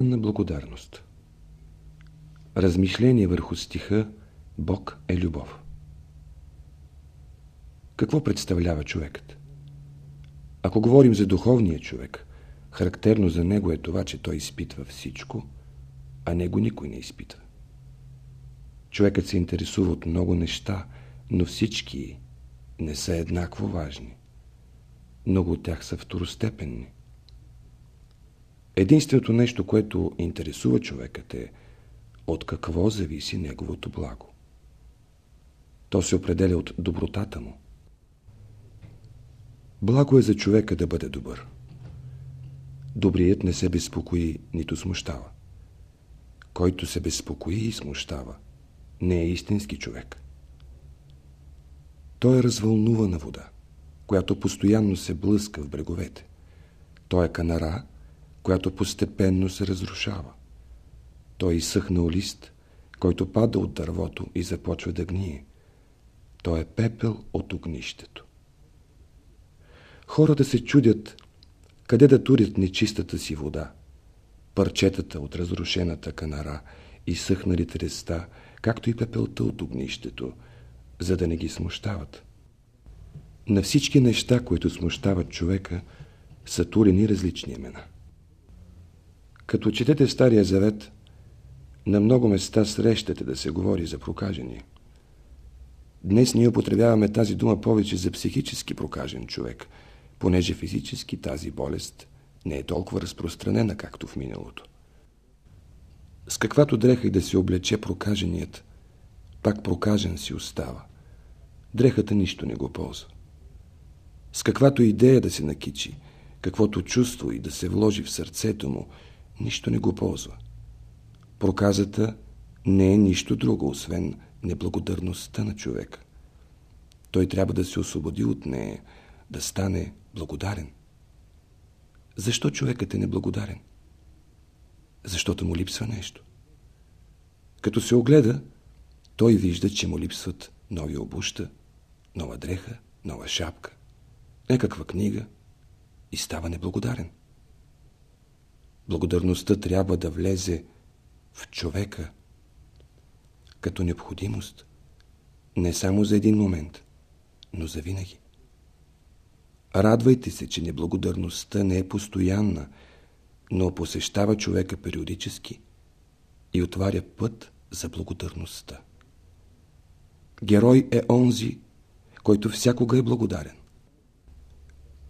на благодарност. Размишление върху стиха Бог е любов. Какво представлява човекът? Ако говорим за духовния човек, характерно за него е това, че той изпитва всичко, а него никой не изпитва. Човекът се интересува от много неща, но всички не са еднакво важни. Много от тях са второстепенни. Единственото нещо, което интересува човекът е от какво зависи неговото благо. То се определя от добротата му. Благо е за човека да бъде добър. Добрият не се безпокои, нито смущава. Който се безпокои и смущава, не е истински човек. Той е развълнувана вода, която постоянно се блъска в бреговете. Той е канара, която постепенно се разрушава. Той изсъхнал лист, който пада от дървото и започва да гние. Той е пепел от огнището. Хората се чудят къде да турят нечистата си вода. Парчетата от разрушената канара и съхнали треста, както и пепелта от огнището, за да не ги смущават. На всички неща, които смущават човека, са турени различни имена. Като четете Стария Завет, на много места срещате да се говори за прокажение. Днес ние употребяваме тази дума повече за психически прокажен човек, понеже физически тази болест не е толкова разпространена, както в миналото. С каквато дреха и да се облече прокаженият, пак прокажен си остава. Дрехата нищо не го ползва. С каквато идея да се накичи, каквото чувство и да се вложи в сърцето му, нищо не го ползва. Проказата не е нищо друго, освен неблагодарността на човека. Той трябва да се освободи от нея, да стане благодарен. Защо човекът е неблагодарен? Защото му липсва нещо. Като се огледа, той вижда, че му липсват нови обуща, нова дреха, нова шапка, някаква книга и става неблагодарен. Благодарността трябва да влезе в човека като необходимост, не само за един момент, но за винаги. Радвайте се, че неблагодарността не е постоянна, но посещава човека периодически и отваря път за благодарността. Герой е онзи, който всякога е благодарен.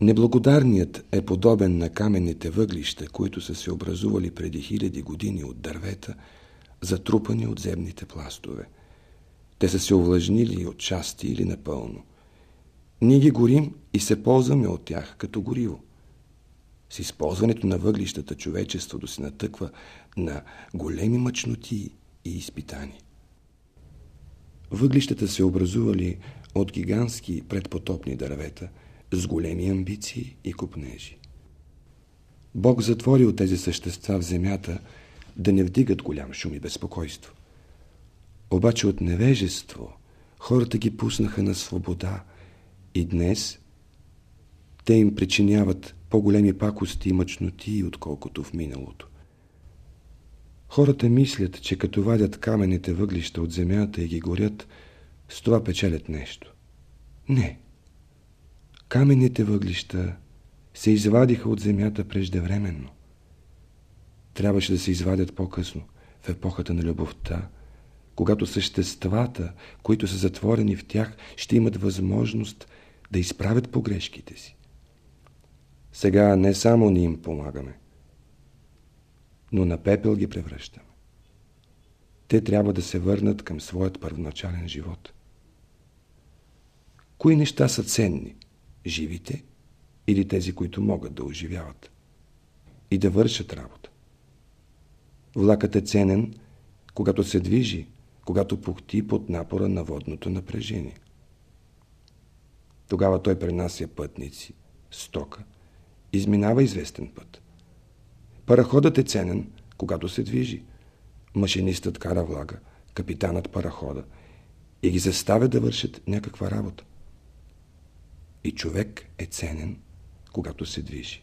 Неблагодарният е подобен на каменните въглища, които са се образували преди хиляди години от дървета, затрупани от земните пластове. Те са се увлажнили от части или напълно. Ние ги горим и се ползваме от тях като гориво. С използването на въглищата човечеството се натъква на големи мъчноти и изпитания. Въглищата се образували от гигантски предпотопни дървета – с големи амбиции и купнежи. Бог затвори от тези същества в земята да не вдигат голям шум и безпокойство. Обаче от невежество хората ги пуснаха на свобода и днес те им причиняват по-големи пакости и мъчноти, отколкото в миналото. Хората мислят, че като вадят каменните въглища от земята и ги горят, с това печелят нещо. Не. Каменните въглища се извадиха от земята преждевременно. Трябваше да се извадят по-късно, в епохата на любовта, когато съществата, които са затворени в тях, ще имат възможност да изправят погрешките си. Сега не само ни им помагаме, но на пепел ги превръщаме. Те трябва да се върнат към своят първоначален живот. Кои неща са ценни – живите или тези, които могат да оживяват и да вършат работа. Влакът е ценен, когато се движи, когато пухти под напора на водното напрежение. Тогава той пренася пътници, стока, изминава известен път. Параходът е ценен, когато се движи. Машинистът кара влага, капитанът парахода и ги заставя да вършат някаква работа. И човек е ценен, когато се движи.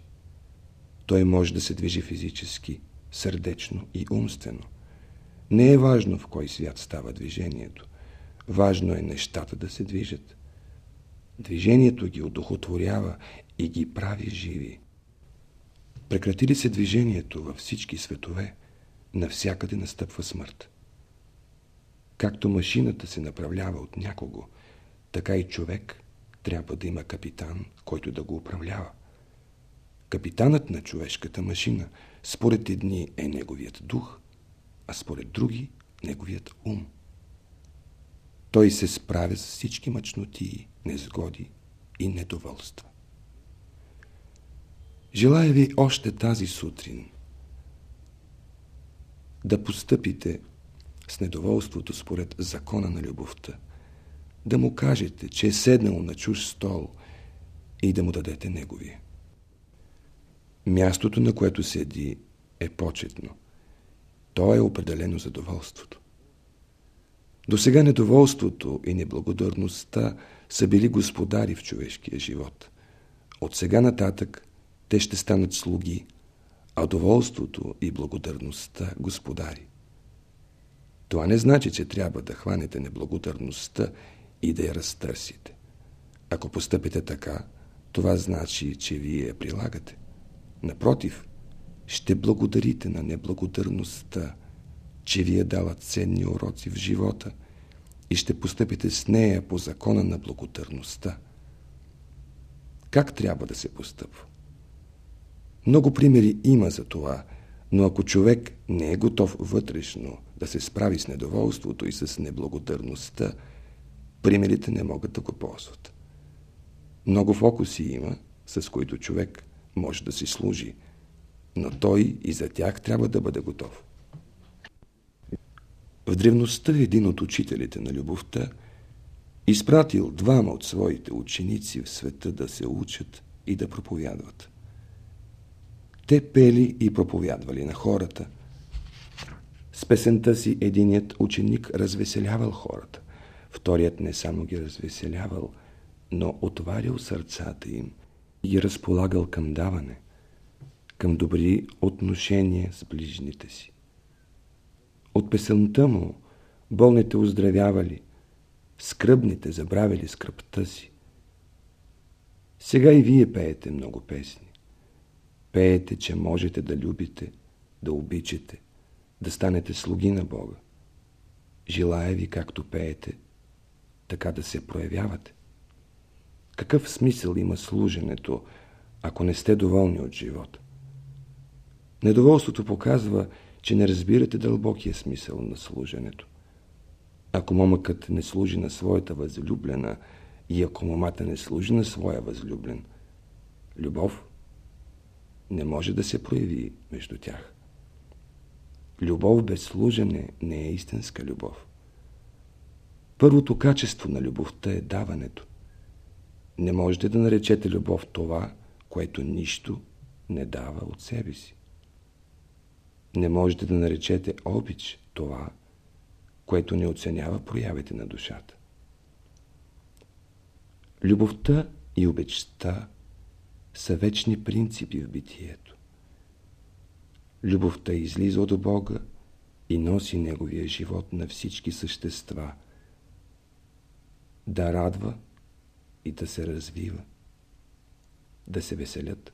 Той може да се движи физически, сърдечно и умствено. Не е важно в кой свят става движението. Важно е нещата да се движат. Движението ги одухотворява и ги прави живи. Прекрати ли се движението във всички светове, навсякъде настъпва смърт. Както машината се направлява от някого, така и човек трябва да има капитан, който да го управлява. Капитанът на човешката машина според едни е неговият дух, а според други неговият ум. Той се справя с всички мъчноти, незгоди и недоволства. Желая ви още тази сутрин да постъпите с недоволството според закона на любовта, да му кажете, че е седнал на чуж стол и да му дадете неговия. Мястото, на което седи, е почетно. То е определено задоволството. До сега недоволството и неблагодарността са били господари в човешкия живот. От сега нататък те ще станат слуги, а доволството и благодарността господари. Това не значи, че трябва да хванете неблагодарността и да я разтърсите. Ако постъпите така, това значи, че вие я прилагате. Напротив, ще благодарите на неблагодарността, че ви е дала ценни уроци в живота и ще постъпите с нея по закона на благодарността. Как трябва да се постъпва? Много примери има за това, но ако човек не е готов вътрешно да се справи с недоволството и с неблагодарността, примерите не могат да го ползват. Много фокуси има, с които човек може да си служи, но той и за тях трябва да бъде готов. В древността един от учителите на любовта изпратил двама от своите ученици в света да се учат и да проповядват. Те пели и проповядвали на хората. С песента си единият ученик развеселявал хората, вторият не само ги развеселявал, но отварял сърцата им и ги разполагал към даване, към добри отношения с ближните си. От песента му болните оздравявали, скръбните забравили скръпта си. Сега и вие пеете много песни. Пеете, че можете да любите, да обичате, да станете слуги на Бога. Желая ви, както пеете, така да се проявявате. Какъв смисъл има служенето, ако не сте доволни от живота? Недоволството показва, че не разбирате дълбокия смисъл на служенето. Ако момъкът не служи на своята възлюблена и ако момата не служи на своя възлюблен, любов не може да се прояви между тях. Любов без служене не е истинска любов. Първото качество на любовта е даването. Не можете да наречете любов това, което нищо не дава от себе си. Не можете да наречете обич това, което не оценява проявите на душата. Любовта и обичта са вечни принципи в битието. Любовта излиза от Бога и носи Неговия живот на всички същества, да радва и да се развива, да се веселят.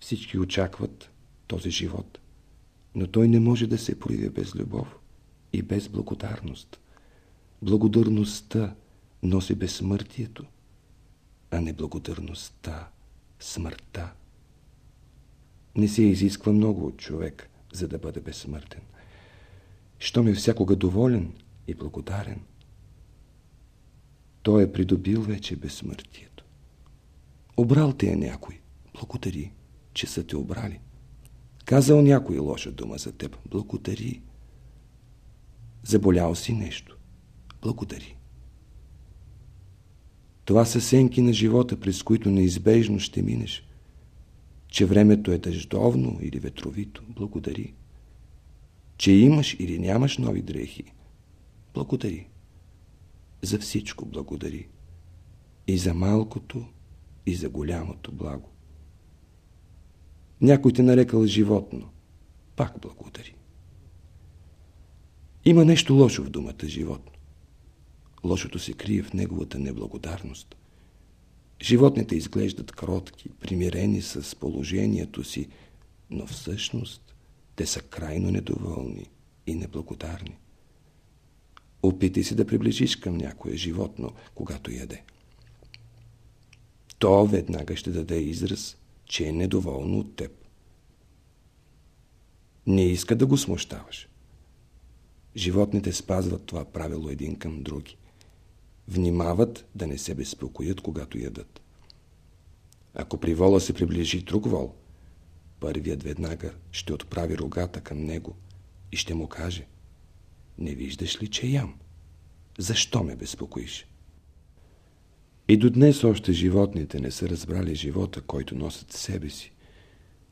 Всички очакват този живот, но той не може да се прояви без любов и без благодарност. Благодарността носи безсмъртието, а неблагодарността, смъртта. Не се изисква много от човек, за да бъде безсмъртен. Щом е всякога доволен и благодарен, той е придобил вече безсмъртието. Обрал те е някой, благодари, че са те обрали. Казал някой лоша дума за теб, благодари. Заболял си нещо, благодари. Това са сенки на живота, през които неизбежно ще минеш. Че времето е дъждовно или ветровито, благодари. Че имаш или нямаш нови дрехи, благодари. За всичко благодари. И за малкото, и за голямото благо. Някой те нарекал животно. Пак благодари. Има нещо лошо в думата животно. Лошото се крие в неговата неблагодарност. Животните изглеждат кротки, примирени с положението си, но всъщност те са крайно недоволни и неблагодарни. Опитай се да приближиш към някое животно, когато яде. То веднага ще даде израз, че е недоволно от теб. Не иска да го смущаваш. Животните спазват това правило един към други. Внимават да не се безпокоят, когато ядат. Ако при вола се приближи друг вол, първият веднага ще отправи рогата към него и ще му каже Не виждаш ли, че ям? Защо ме безпокоиш? И до днес още животните не са разбрали живота, който носят в себе си,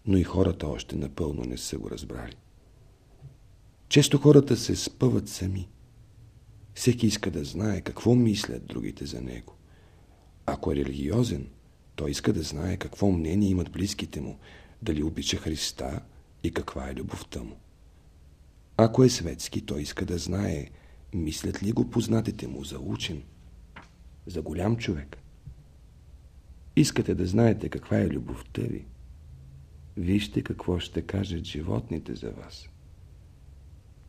но и хората още напълно не са го разбрали. Често хората се спъват сами. Всеки иска да знае какво мислят другите за него. Ако е религиозен, той иска да знае какво мнение имат близките му, дали обича Христа и каква е любовта му. Ако е светски, той иска да знае, мислят ли го познатите му за учен, за голям човек. Искате да знаете каква е любовта ви, вижте какво ще кажат животните за вас.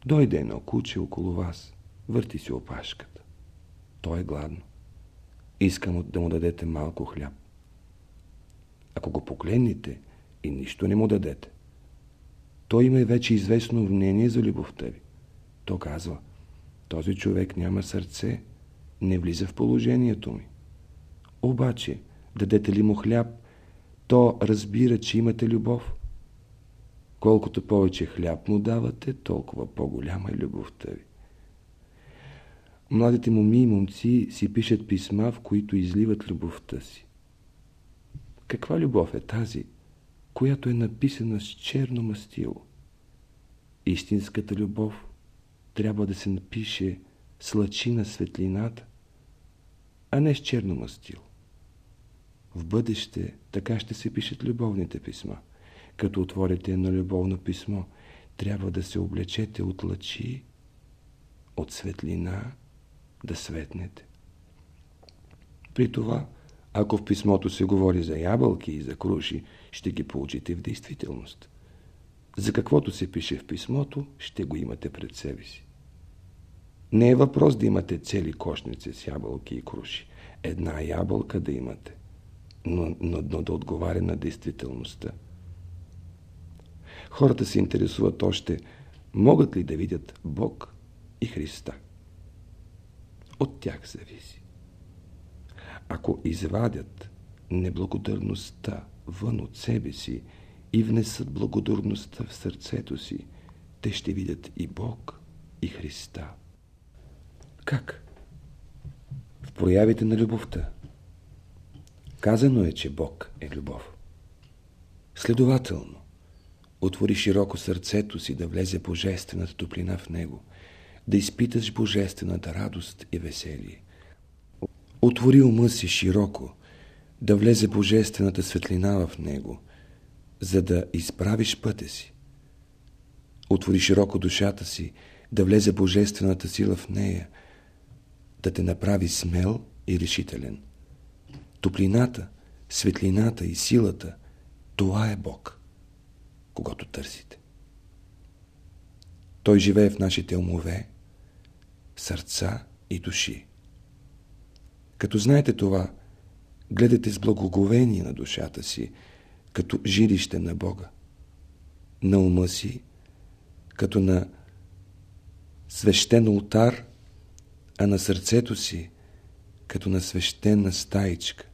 Дойде едно куче около вас, върти си опашката. То е гладно. Искам да му дадете малко хляб. Ако го погледнете и нищо не му дадете, той има вече известно мнение за любовта ви. То казва, този човек няма сърце, не влиза в положението ми. Обаче, дадете ли му хляб, то разбира, че имате любов. Колкото повече хляб му давате, толкова по-голяма е любовта ви. Младите моми и момци си пишат писма, в които изливат любовта си. Каква любов е тази, която е написана с черно мастило? Истинската любов трябва да се напише с лъчина светлината, а не с черно мастило. В бъдеще така ще се пишат любовните писма. Като отворите едно любовно писмо, трябва да се облечете от лъчи, от светлина, да светнете. При това, ако в писмото се говори за ябълки и за круши, ще ги получите в действителност. За каквото се пише в писмото, ще го имате пред себе си. Не е въпрос да имате цели кошници с ябълки и круши. Една ябълка да имате, но, но, но да отговаря на действителността. Хората се интересуват още, могат ли да видят Бог и Христа. От тях зависи. Ако извадят неблагодарността вън от себе си и внесат благодарността в сърцето си, те ще видят и Бог, и Христа. Как? В проявите на любовта. Казано е, че Бог е любов. Следователно, отвори широко сърцето си да влезе божествената топлина в него, да изпиташ божествената радост и веселие. Отвори ума си широко, да влезе божествената светлина в него, за да изправиш пътя си. Отвори широко душата си, да влезе божествената сила в нея, да те направи смел и решителен. Топлината, светлината и силата, това е Бог, когато търсите. Той живее в нашите умове, сърца и души. Като знаете това, гледате с благоговение на душата си, като жилище на Бога, на ума си, като на свещен ултар, а на сърцето си, като на свещена стаичка.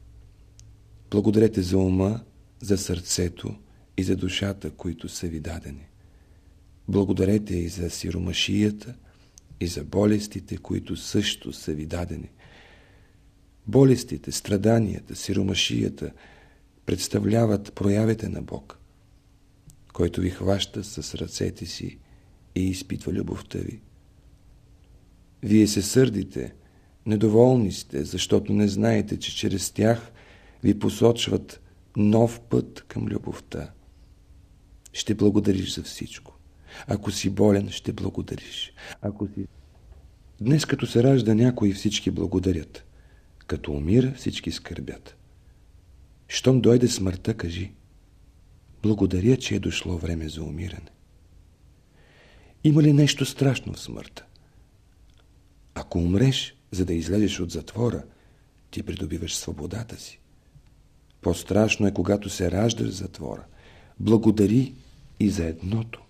Благодарете за ума, за сърцето и за душата, които са ви дадени. Благодарете и за сиромашията, и за болестите, които също са ви дадени. Болестите, страданията, сиромашията представляват проявите на Бог, който ви хваща с ръцете си и изпитва любовта ви. Вие се сърдите, недоволни сте, защото не знаете, че чрез тях ви посочват нов път към любовта. ще благодариш за всичко. Ако си болен, ще благодариш. Ако си... Днес, като се ражда някой, всички благодарят. Като умира, всички скърбят. Щом дойде смъртта, кажи Благодаря, че е дошло време за умиране. Има ли нещо страшно в смъртта? Ако умреш, за да излезеш от затвора, ти придобиваш свободата си. По-страшно е, когато се раждаш в затвора. Благодари и за едното,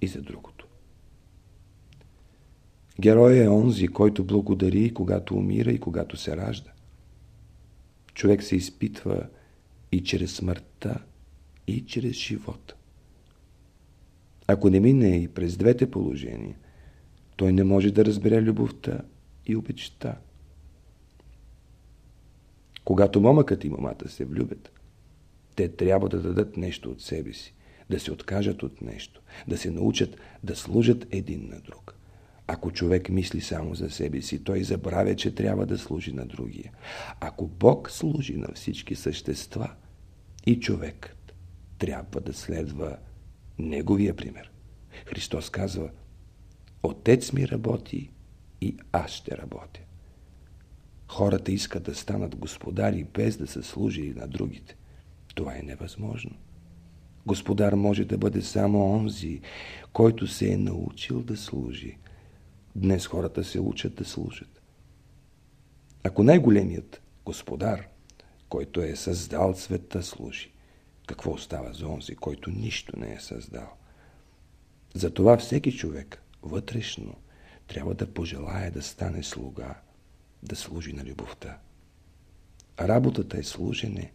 и за другото. Герой е онзи, който благодари, когато умира и когато се ражда. Човек се изпитва и чрез смъртта, и чрез живота. Ако не мине и през двете положения, той не може да разбере любовта и обичта. Когато момъкът и момата се влюбят, те трябва да дадат нещо от себе си, да се откажат от нещо, да се научат да служат един на друг. Ако човек мисли само за себе си, той забравя, че трябва да служи на другия. Ако Бог служи на всички същества, и човекът трябва да следва Неговия пример. Христос казва, Отец ми работи и аз ще работя. Хората искат да станат господари без да са служили на другите. Това е невъзможно. Господар може да бъде само онзи, който се е научил да служи. Днес хората се учат да служат. Ако най-големият господар, който е създал света, служи, какво остава за онзи, който нищо не е създал? Затова всеки човек вътрешно трябва да пожелая да стане слуга, да служи на любовта. Работата е служене,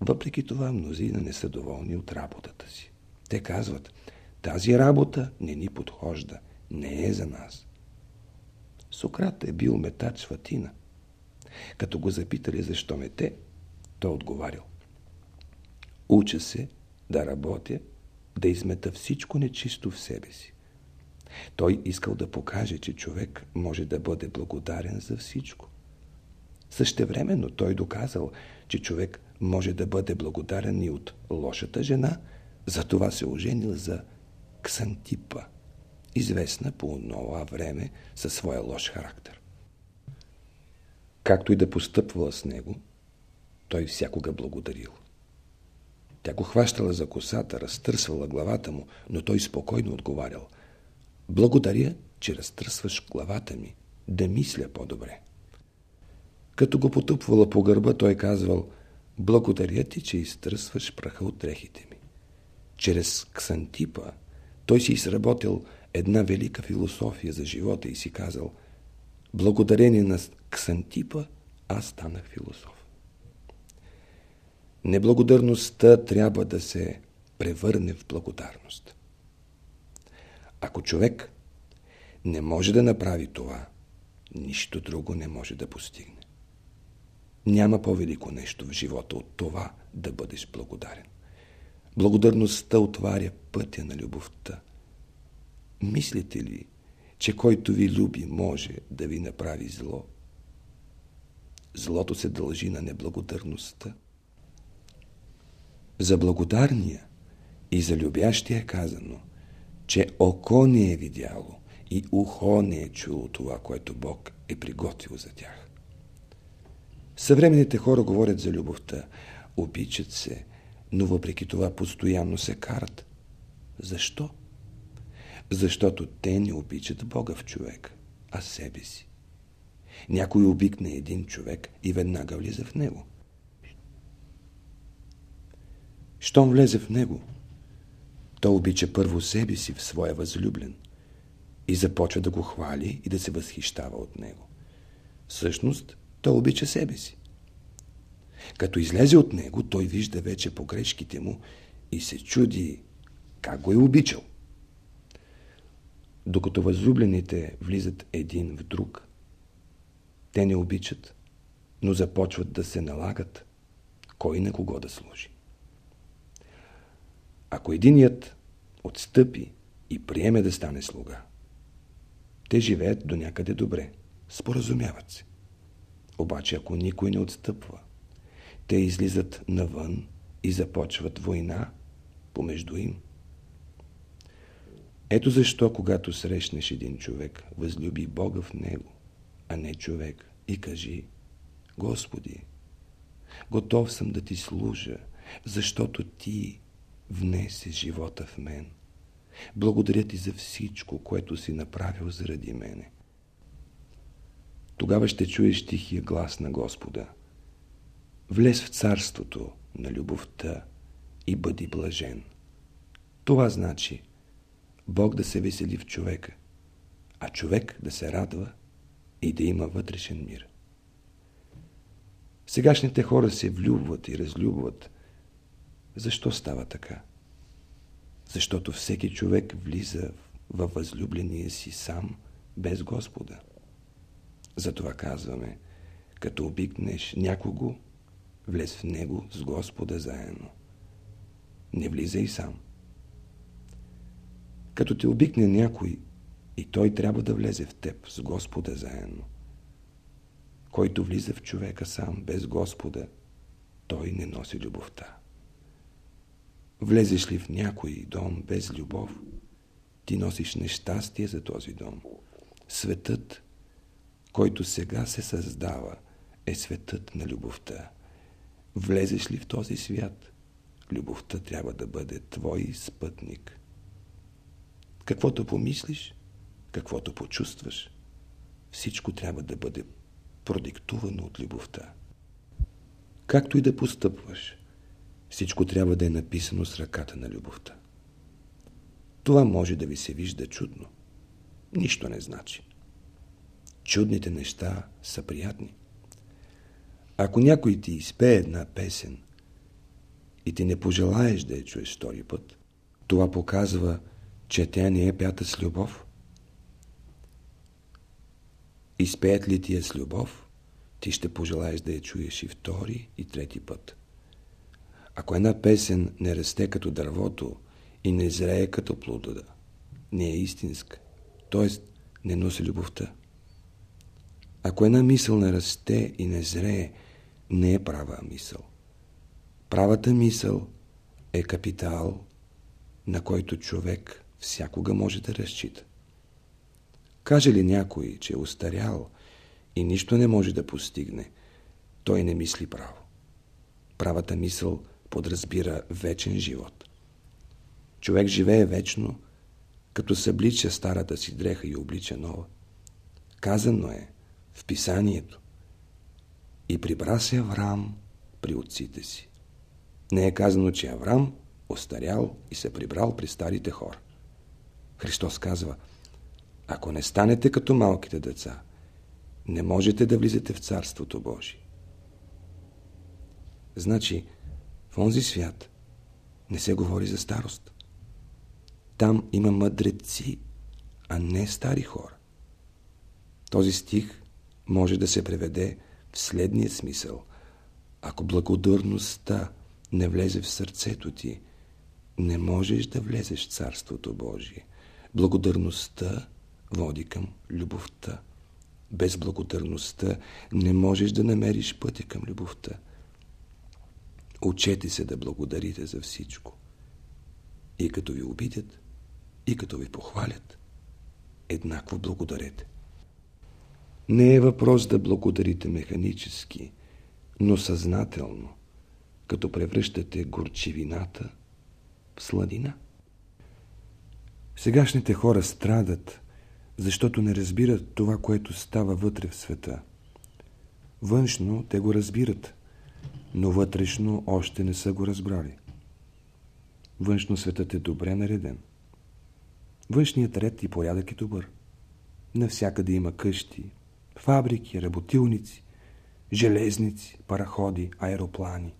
въпреки това мнозина не са доволни от работата си. Те казват, тази работа не ни подхожда, не е за нас. Сократ е бил метач в Атина. Като го запитали защо мете, той отговарял. Уча се да работя, да измета всичко нечисто в себе си. Той искал да покаже, че човек може да бъде благодарен за всичко. Същевременно той доказал, че човек може да бъде благодарен и от лошата жена, затова се оженил за Ксантипа, известна по нова време със своя лош характер. Както и да постъпвала с него, той всякога благодарил. Тя го хващала за косата, разтърсвала главата му, но той спокойно отговарял. Благодаря, че разтърсваш главата ми, да мисля по-добре. Като го потъпвала по гърба, той казвал Благодаря ти, че изтърсваш праха от дрехите ми. Чрез Ксантипа той си изработил една велика философия за живота и си казал Благодарение на Ксантипа аз станах философ. Неблагодарността трябва да се превърне в благодарност. Ако човек не може да направи това, нищо друго не може да постигне. Няма по-велико нещо в живота от това да бъдеш благодарен. Благодарността отваря пътя на любовта. Мислите ли, че който ви люби може да ви направи зло? Злото се дължи на неблагодарността. За благодарния и за любящия е казано, че око не е видяло и ухо не е чуло това, което Бог е приготвил за тях. Съвременните хора говорят за любовта, обичат се, но въпреки това постоянно се карат. Защо? Защото те не обичат Бога в човек, а себе си. Някой обикне един човек и веднага влиза в него. Щом влезе в него, той обича първо себе си в своя възлюблен и започва да го хвали и да се възхищава от него. Всъщност, той обича себе си. Като излезе от него, той вижда вече погрешките му и се чуди как го е обичал. Докато възлюблените влизат един в друг, те не обичат, но започват да се налагат кой на кого да служи. Ако единият отстъпи и приеме да стане слуга, те живеят до някъде добре, споразумяват се. Обаче ако никой не отстъпва, те излизат навън и започват война, помежду им. Ето защо, когато срещнеш един човек, възлюби Бога в него, а не човек, и кажи, Господи, готов съм да ти служа, защото ти внесе живота в мен. Благодаря ти за всичко, което си направил заради мене. Тогава ще чуеш тихия глас на Господа. Влез в царството на любовта и бъди блажен. Това значи Бог да се весели в човека, а човек да се радва и да има вътрешен мир. Сегашните хора се влюбват и разлюбват. Защо става така? Защото всеки човек влиза във възлюбления си сам, без Господа. Затова казваме, като обикнеш някого, влез в него с Господа заедно. Не влизай сам. Като те обикне някой, и той трябва да влезе в теб с Господа заедно. Който влиза в човека сам, без Господа, той не носи любовта. Влезеш ли в някой дом без любов, ти носиш нещастие за този дом. Светът, който сега се създава, е светът на любовта. Влезеш ли в този свят, любовта трябва да бъде твой спътник. Каквото помислиш, каквото почувстваш, всичко трябва да бъде продиктувано от любовта. Както и да постъпваш, всичко трябва да е написано с ръката на любовта. Това може да ви се вижда чудно. Нищо не значи. Чудните неща са приятни. Ако някой ти изпее една песен и ти не пожелаеш да я чуеш втори път, това показва, че тя не е пята с любов. Изпеят ли ти я с любов, ти ще пожелаеш да я чуеш и втори, и трети път. Ако една песен не расте като дървото и не зрее като плода, не е истинска, т.е. не носи любовта. Ако една мисъл не расте и не зрее, не е права мисъл. Правата мисъл е капитал, на който човек всякога може да разчита. Каже ли някой, че е устарял и нищо не може да постигне, той не мисли право. Правата мисъл подразбира вечен живот. Човек живее вечно, като съблича старата си дреха и облича нова. Казано е в писанието и прибра се Авраам при отците си. Не е казано, че Авраам остарял и се прибрал при старите хора. Христос казва, ако не станете като малките деца, не можете да влизате в Царството Божие. Значи, в онзи свят не се говори за старост. Там има мъдреци, а не стари хора. Този стих може да се преведе в следния смисъл. Ако благодарността не влезе в сърцето ти, не можеш да влезеш в Царството Божие. Благодарността води към любовта. Без благодарността не можеш да намериш пътя към любовта. Учете се да благодарите за всичко. И като ви обидят, и като ви похвалят, еднакво благодарете. Не е въпрос да благодарите механически, но съзнателно, като превръщате горчивината в сладина. Сегашните хора страдат, защото не разбират това, което става вътре в света. Външно те го разбират, но вътрешно още не са го разбрали. Външно светът е добре нареден. Външният ред и порядък е добър. Навсякъде има къщи, фабрики, работилници, железници, параходи, аероплани.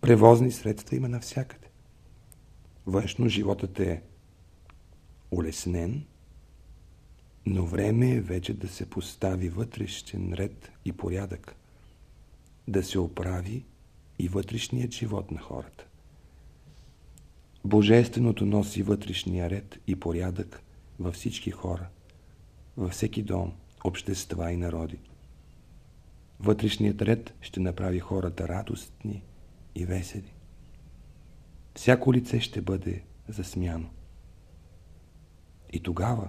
Превозни средства има навсякъде. Външно животът е улеснен, но време е вече да се постави вътрешен ред и порядък, да се оправи и вътрешният живот на хората. Божественото носи вътрешния ред и порядък във всички хора, във всеки дом, общества и народи. Вътрешният ред ще направи хората радостни и весели. всяко лице ще бъде засмяно. И тогава,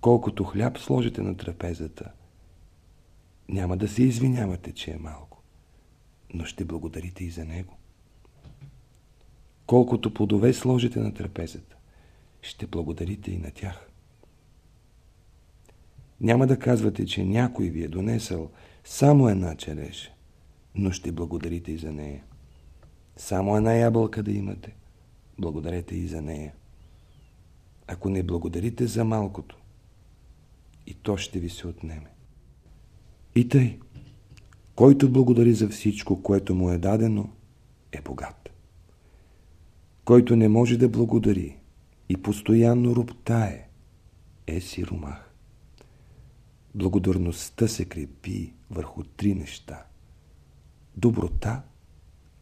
колкото хляб сложите на трапезата, няма да се извинявате, че е малко, но ще благодарите и за него. Колкото плодове сложите на трапезата, ще благодарите и на тях. Няма да казвате, че някой ви е донесъл само една череша, но ще благодарите и за нея. Само една ябълка да имате, благодарете и за нея. Ако не благодарите за малкото, и то ще ви се отнеме. И тъй, който благодари за всичко, което му е дадено, е богат. Който не може да благодари и постоянно роптае, е сиромах. Благодарността се крепи върху три неща – доброта,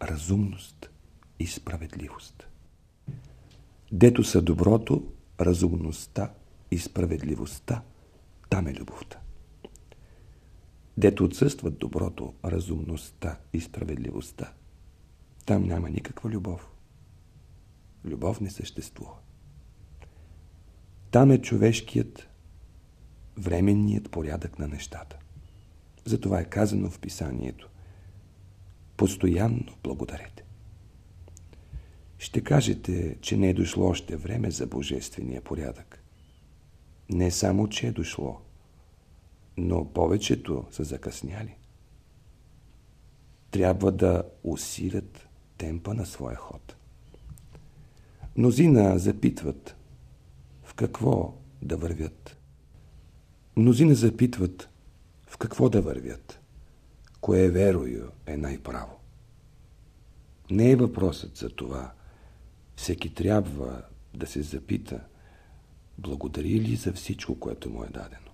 разумност и справедливост. Дето са доброто, разумността и справедливостта, там е любовта. Дето отсъстват доброто, разумността и справедливостта, там няма никаква любов. Любов не съществува. Там е човешкият, временният порядък на нещата. Затова е казано в писанието. Постоянно благодарете. Ще кажете, че не е дошло още време за божествения порядък. Не само, че е дошло, но повечето са закъсняли. Трябва да усилят темпа на своя ход. Мнозина запитват в какво да вървят. Мнозина запитват в какво да вървят. Кое верою е най-право. Не е въпросът за това. Всеки трябва да се запита, благодари ли за всичко, което му е дадено.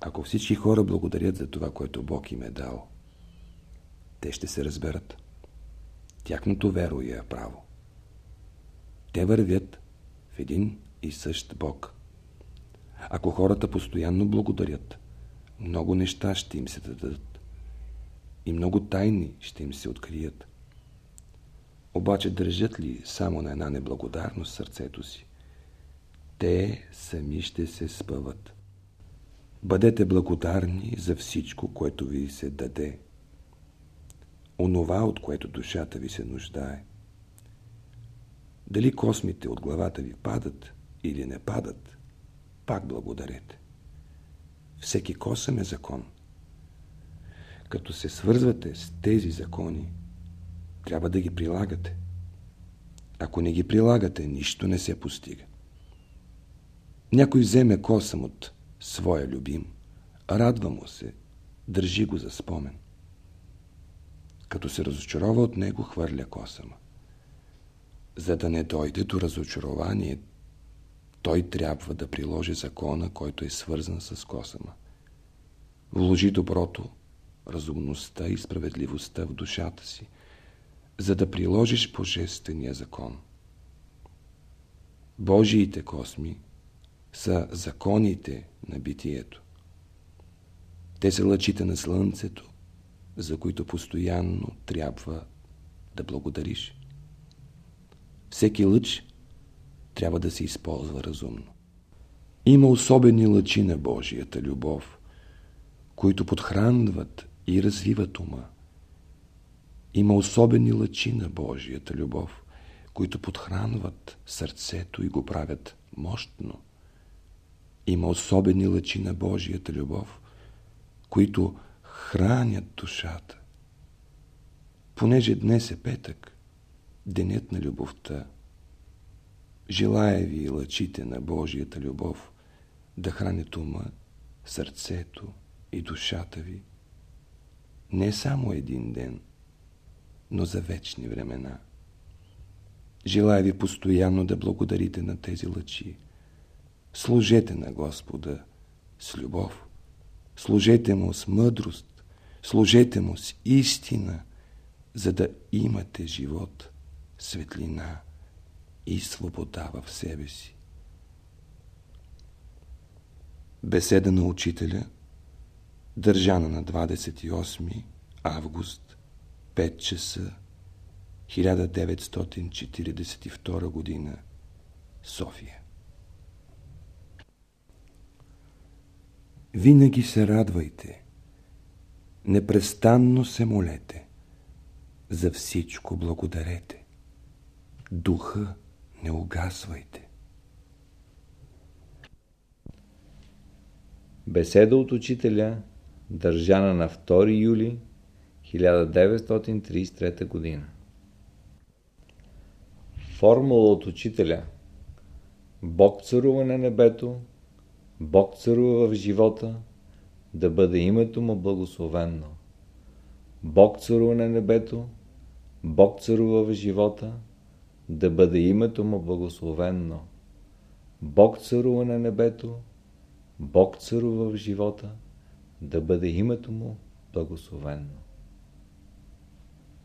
Ако всички хора благодарят за това, което Бог им е дал, те ще се разберат. Тяхното веро е право. Те вървят в един и същ Бог. Ако хората постоянно благодарят, много неща ще им се дадат и много тайни ще им се открият. Обаче държат ли само на една неблагодарност сърцето си? Те сами ще се спъват. Бъдете благодарни за всичко, което ви се даде. Онова, от което душата ви се нуждае. Дали космите от главата ви падат или не падат, пак благодарете. Всеки косъм е закон. Като се свързвате с тези закони, трябва да ги прилагате. Ако не ги прилагате, нищо не се постига. Някой вземе косъм от своя любим, радва му се, държи го за спомен. Като се разочарова от него, хвърля косъма. За да не дойде до разочарование, той трябва да приложи закона, който е свързан с косъма. Вложи доброто, разумността и справедливостта в душата си, за да приложиш божествения закон. Божиите косми са законите на битието. Те са лъчите на слънцето, за които постоянно трябва да благодариш. Всеки лъч трябва да се използва разумно. Има особени лъчи на Божията любов, които подхранват и развиват ума. Има особени лъчи на Божията любов, които подхранват сърцето и го правят мощно. Има особени лъчи на Божията любов, които хранят душата. Понеже днес е петък, денят на любовта, желая ви лъчите на Божията любов да хранят ума, сърцето и душата ви не само един ден, но за вечни времена. Желая ви постоянно да благодарите на тези лъчи. Служете на Господа с любов, служете Му с мъдрост, служете Му с истина, за да имате живот, светлина и свобода в себе си. Беседа на учителя, държана на 28 август, 5 часа 1942 година, София. Винаги се радвайте, непрестанно се молете, за всичко благодарете, духа не угасвайте. Беседа от учителя, държана на 2 юли 1933 година. Формула от учителя Бог царува на небето, Бог царува в живота, да бъде името му благословенно. Бог царува на небето, Бог царува в живота, да бъде името му благословенно. Бог царува на небето, Бог царува в живота, да бъде името му благословенно.